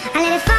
I let it fall.